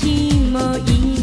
日もいい